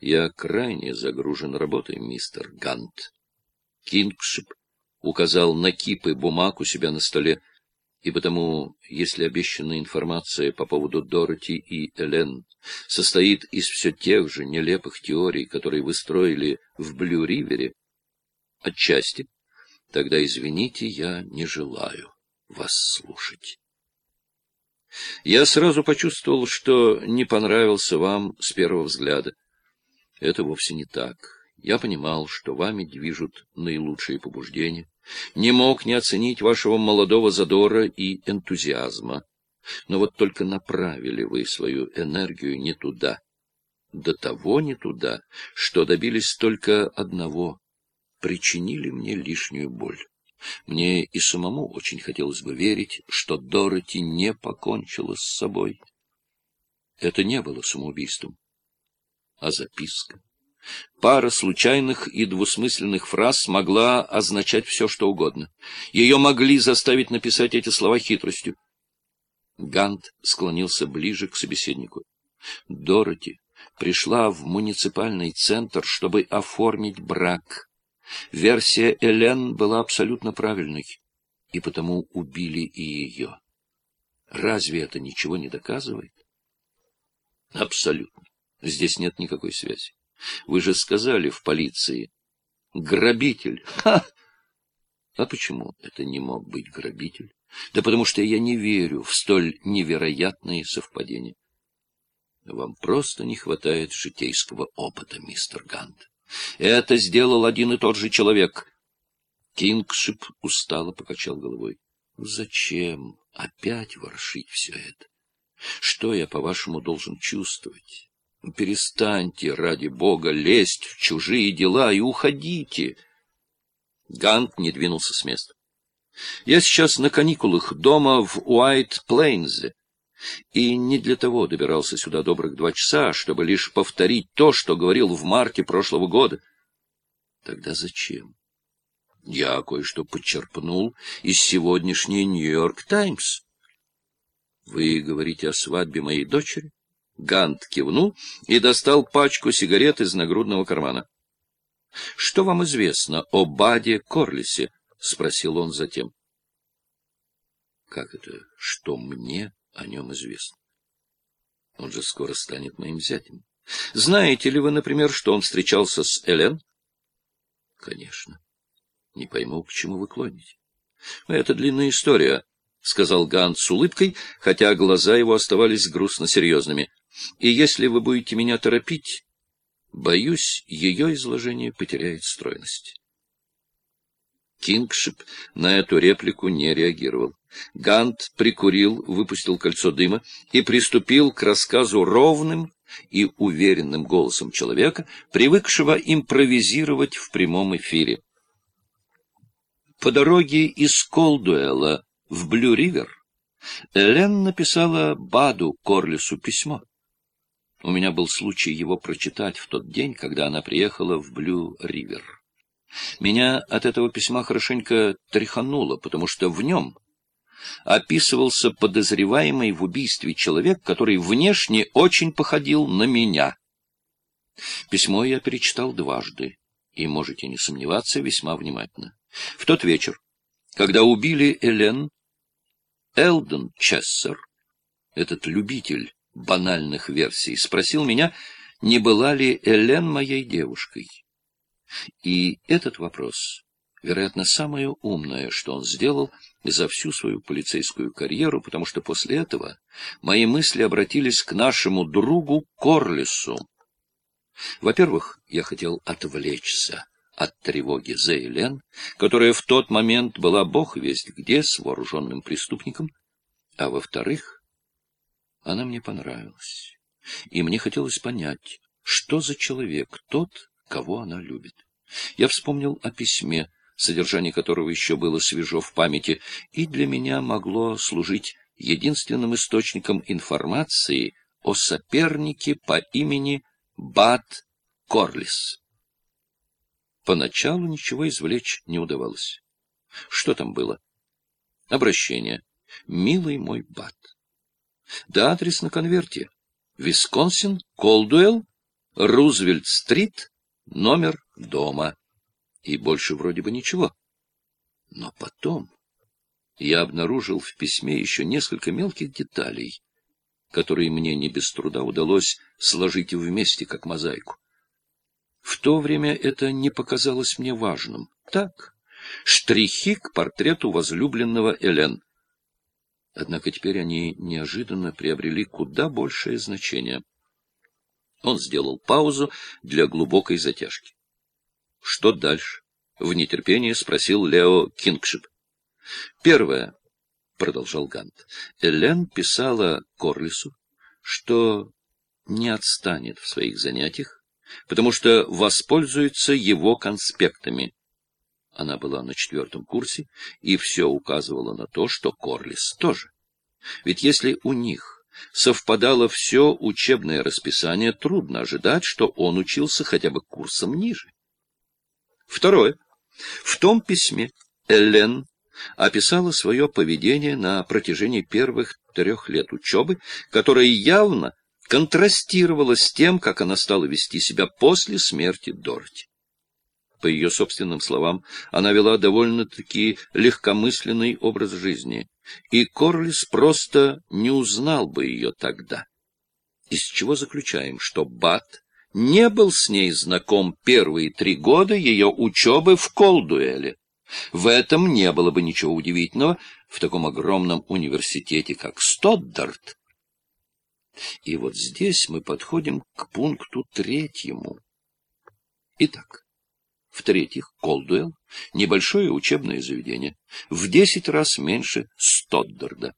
Я крайне загружен работой, мистер Гант. Кингшип указал на кипы бумаг у себя на столе, и потому, если обещанная информация по поводу Дороти и Элен состоит из все тех же нелепых теорий, которые вы строили в Блю-Ривере, отчасти, тогда, извините, я не желаю вас слушать. Я сразу почувствовал, что не понравился вам с первого взгляда. Это вовсе не так. Я понимал, что вами движут наилучшие побуждения, не мог не оценить вашего молодого задора и энтузиазма. Но вот только направили вы свою энергию не туда. До того не туда, что добились только одного — причинили мне лишнюю боль. Мне и самому очень хотелось бы верить, что Дороти не покончила с собой. Это не было самоубийством, а записка. Пара случайных и двусмысленных фраз могла означать все, что угодно. Ее могли заставить написать эти слова хитростью. Гант склонился ближе к собеседнику. Дороти пришла в муниципальный центр, чтобы оформить брак. Версия Элен была абсолютно правильной, и потому убили и ее. Разве это ничего не доказывает? Абсолютно. Здесь нет никакой связи. Вы же сказали в полиции. Грабитель. Ха! А почему это не мог быть грабитель? Да потому что я не верю в столь невероятные совпадения. Вам просто не хватает житейского опыта, мистер Гант. Это сделал один и тот же человек. Кингшип устало покачал головой. Зачем опять ворошить все это? Что я, по-вашему, должен чувствовать? Перестаньте, ради бога, лезть в чужие дела и уходите. Гант не двинулся с места. Я сейчас на каникулах дома в Уайт-Плейнзе, и не для того добирался сюда добрых два часа, чтобы лишь повторить то, что говорил в марте прошлого года. Тогда зачем? Я кое-что подчерпнул из сегодняшней «Нью-Йорк Таймс». Вы говорите о свадьбе моей дочери? Гант кивнул и достал пачку сигарет из нагрудного кармана. — Что вам известно о Баде Корлисе? — спросил он затем. — Как это? Что мне о нем известно? Он же скоро станет моим зятем. Знаете ли вы, например, что он встречался с Элен? — Конечно. Не пойму, к чему вы клоните. — Это длинная история, — сказал Гант с улыбкой, хотя глаза его оставались грустно серьезными. И если вы будете меня торопить, боюсь, ее изложение потеряет стройность. Кингшип на эту реплику не реагировал. Гант прикурил, выпустил кольцо дыма и приступил к рассказу ровным и уверенным голосом человека, привыкшего импровизировать в прямом эфире. По дороге из Колдуэла в Блю-Ривер Элен написала Баду Корлису письмо. У меня был случай его прочитать в тот день, когда она приехала в Блю-Ривер. Меня от этого письма хорошенько тряхануло, потому что в нем описывался подозреваемый в убийстве человек, который внешне очень походил на меня. Письмо я перечитал дважды, и, можете не сомневаться, весьма внимательно. В тот вечер, когда убили Элен, Элдон Чессер, этот любитель банальных версий, спросил меня, не была ли Элен моей девушкой. И этот вопрос, вероятно, самое умное, что он сделал за всю свою полицейскую карьеру, потому что после этого мои мысли обратились к нашему другу Корлису. Во-первых, я хотел отвлечься от тревоги за Элен, которая в тот момент была бог весть где с вооруженным преступником, а во-вторых, она мне понравилась, и мне хотелось понять, что за человек тот, кого она любит. Я вспомнил о письме, содержание которого еще было свежо в памяти, и для меня могло служить единственным источником информации о сопернике по имени Бат Корлис. Поначалу ничего извлечь не удавалось. Что там было? Обращение. «Милый мой Бат». Да, адрес на конверте. Висконсин, Колдуэлл. Рузвельт-стрит, номер дома. И больше вроде бы ничего. Но потом я обнаружил в письме еще несколько мелких деталей, которые мне не без труда удалось сложить вместе, как мозаику. В то время это не показалось мне важным. Так, штрихи к портрету возлюбленного Элен. Однако теперь они неожиданно приобрели куда большее значение. Он сделал паузу для глубокой затяжки. — Что дальше? — в нетерпении спросил Лео Кингшип. — Первое, — продолжал Гант, — Элен писала Корлису, что не отстанет в своих занятиях, потому что воспользуется его конспектами. Она была на четвертом курсе, и все указывало на то, что Корлис тоже. Ведь если у них совпадало все учебное расписание, трудно ожидать, что он учился хотя бы курсом ниже. Второе. В том письме Эллен описала свое поведение на протяжении первых трех лет учебы, которое явно контрастировало с тем, как она стала вести себя после смерти Дороти. По ее собственным словам, она вела довольно-таки легкомысленный образ жизни, и Корлис просто не узнал бы ее тогда. Из чего заключаем, что Бат не был с ней знаком первые три года ее учебы в Колдуэле. В этом не было бы ничего удивительного в таком огромном университете, как Стоддарт. И вот здесь мы подходим к пункту третьему. Итак, в-третьих, Колдуэлл — небольшое учебное заведение, в десять раз меньше Стоддарда,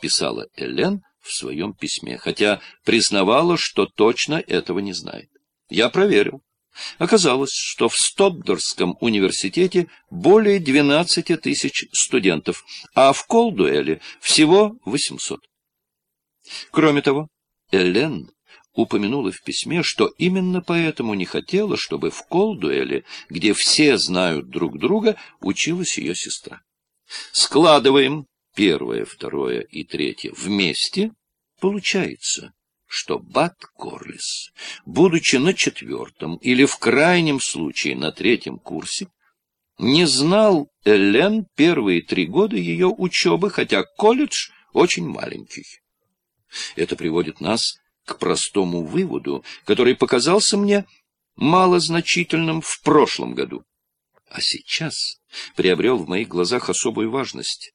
писала Элен в своем письме, хотя признавала, что точно этого не знает. Я проверил. Оказалось, что в Стоддорском университете более 12 тысяч студентов, а в Колдуэле всего 800. Кроме того, Элен упомянула в письме, что именно поэтому не хотела, чтобы в Колдуэле, где все знают друг друга, училась ее сестра. Складываем первое, второе и третье вместе, получается, что Бат Корлис, будучи на четвертом или в крайнем случае на третьем курсе, не знал Элен первые три года ее учебы, хотя колледж очень маленький. Это приводит нас к простому выводу, который показался мне малозначительным в прошлом году, а сейчас приобрел в моих глазах особую важность.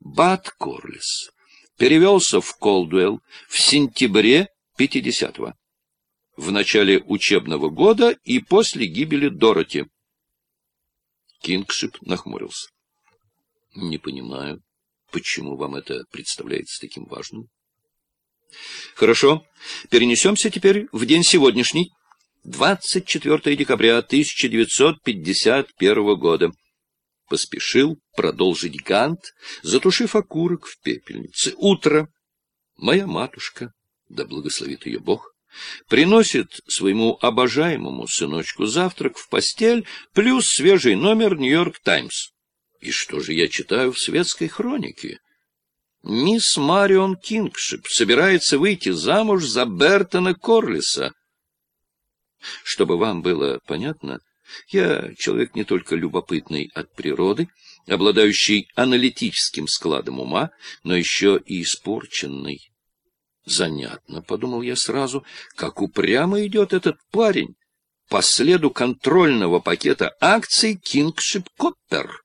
Бат Корлис перевелся в Колдуэлл в сентябре 50-го, в начале учебного года и после гибели Дороти. Кингшип нахмурился. — Не понимаю, почему вам это представляется таким важным? Хорошо. Перенесемся теперь в день сегодняшний. 24 декабря 1951 года. Поспешил продолжить Гант, затушив окурок в пепельнице. Утро. Моя матушка, да благословит ее Бог, приносит своему обожаемому сыночку завтрак в постель плюс свежий номер «Нью-Йорк Таймс». И что же я читаю в светской хронике? Мисс Марион Кингшип собирается выйти замуж за Бертона Корлиса. Чтобы вам было понятно, я человек не только любопытный от природы, обладающий аналитическим складом ума, но еще и испорченный. Занятно, — подумал я сразу, — как упрямо идет этот парень по следу контрольного пакета акций Кингшип Коппер.